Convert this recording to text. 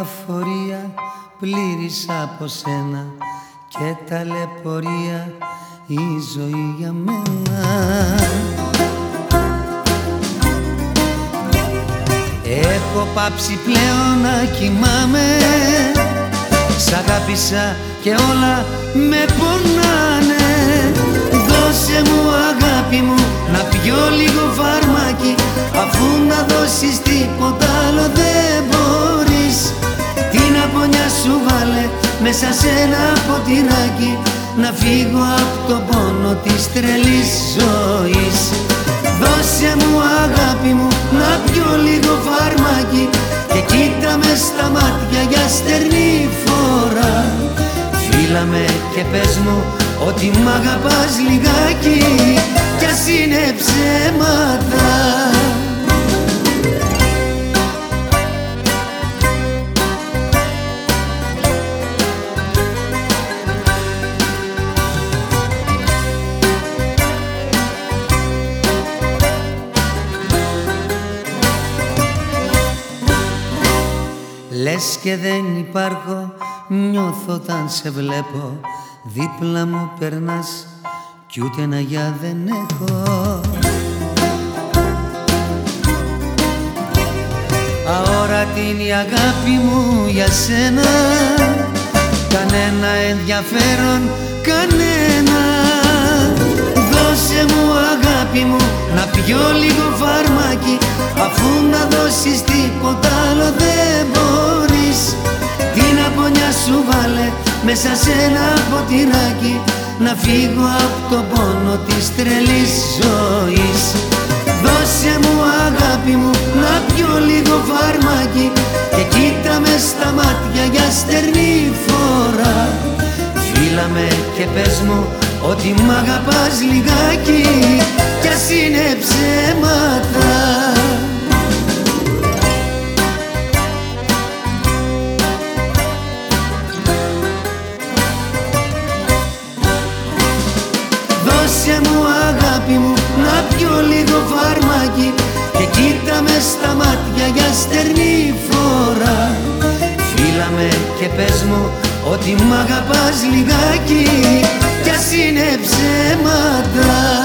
λεωφορεία πλήρης από σένα και ταλαιπωρία η ζωή για μένα. Έχω πάψει πλέον να κοιμάμαι Σ' αγάπησα και όλα με πονάνε. Δώσε μου αγάπη μου να πιω λίγο φαρμάκι Αφού να δώσεις τίποτα μέσα σε ένα ποτηράκι Να φύγω από το πόνο της τρελής ζωής. Δώσε μου αγάπη μου να πιω λίγο φαρμάκι Και κοίτα μες στα μάτια για στερνή φορά. Φίλα με και πες μου ότι μ' αγαπάς λιγάκι Κι ας είναι ψέματα Λες και δεν υπάρχω, νιώθω όταν σε βλέπω. Δίπλα μου περνάς κι ούτε ένα γεια δεν έχω. Αόρατη είναι η αγάπη μου για σένα. Κανένα ενδιαφέρον, κανένα. Δώσε μου αγάπη μου να πιω λίγο φαρμάκι Αφού να δώσεις τίποτα σου βάλε μέσα σε ένα ποτηράκι Να φύγω από το πόνο της τρελής ζωής. Δώσε μου αγάπη μου να πιω λίγο φαρμάκι Και κοίτα με στα μάτια για στερνή φορά. Φίλα με και πες μου ότι μ' αγαπάς λιγάκι κι ας είναι ψέματα αγάπη μου να πιω λίγο φαρμάκι και κοίτα με στα μάτια για στερνή φορά. Φίλα με και πες μου ότι μ' αγαπάς λιγάκι κι ας είναι ψέματα